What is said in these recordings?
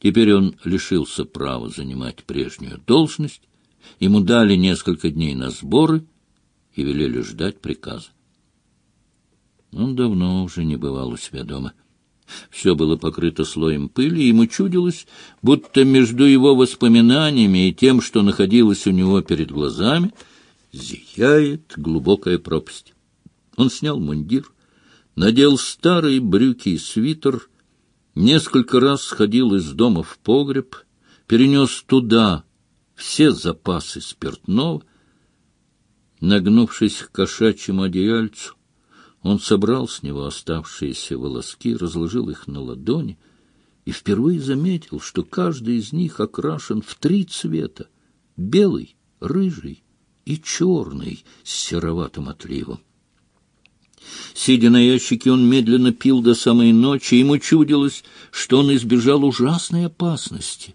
Теперь он лишился права занимать прежнюю должность, ему дали несколько дней на сборы и велели ждать приказа. Он давно уже не бывал у себя дома. Все было покрыто слоем пыли, и ему чудилось, будто между его воспоминаниями и тем, что находилось у него перед глазами, зияет глубокая пропасть. Он снял мундир, надел старые брюки и свитер, несколько раз сходил из дома в погреб, перенес туда все запасы спиртного, нагнувшись к кошачьему одеяльцу, он собрал с него оставшиеся волоски, разложил их на ладони и впервые заметил, что каждый из них окрашен в три цвета — белый, рыжий и черный с сероватым отливом. Сидя на ящике, он медленно пил до самой ночи, ему чудилось, что он избежал ужасной опасности.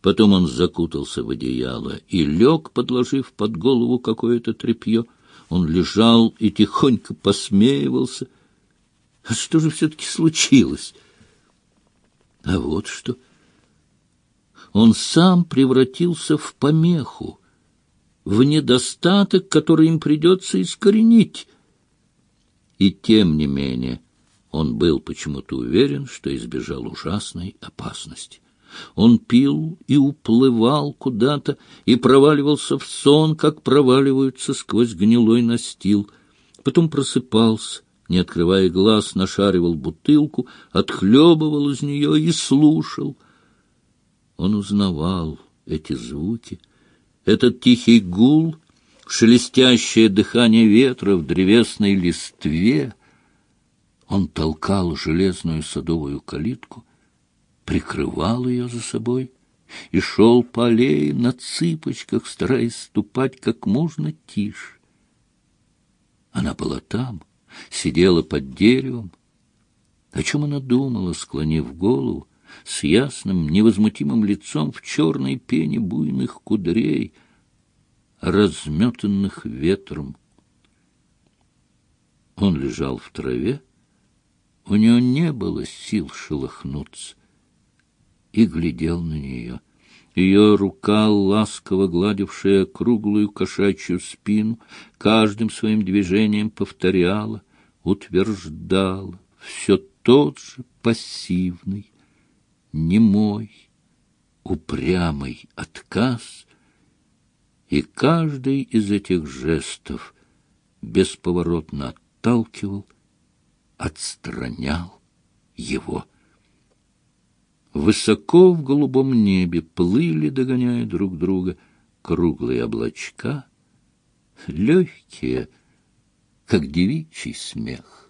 Потом он закутался в одеяло и лег, подложив под голову какое-то тряпье — он лежал и тихонько посмеивался. А что же все-таки случилось? А вот что. Он сам превратился в помеху, в недостаток, который им придется искоренить. И тем не менее он был почему-то уверен, что избежал ужасной опасности. Он пил и уплывал куда-то, и проваливался в сон, как проваливаются сквозь гнилой настил. Потом просыпался, не открывая глаз, нашаривал бутылку, отхлебывал из нее и слушал. Он узнавал эти звуки, этот тихий гул, шелестящее дыхание ветра в древесной листве. Он толкал железную садовую калитку — прикрывал ее за собой и шел по аллее на цыпочках, стараясь ступать как можно тише. Она была там, сидела под деревом. О чем она думала, склонив голову, с ясным, невозмутимым лицом в черной пене буйных кудрей, разметанных ветром. Он лежал в траве, у него не было сил шелохнуться и глядел на нее. Ее рука, ласково гладившая круглую кошачью спину, каждым своим движением повторяла, утверждала все тот же пассивный, немой, упрямый отказ, и каждый из этих жестов бесповоротно отталкивал, отстранял его. Высоко в голубом небе плыли, догоняя друг друга, круглые облачка, легкие, как девичий смех.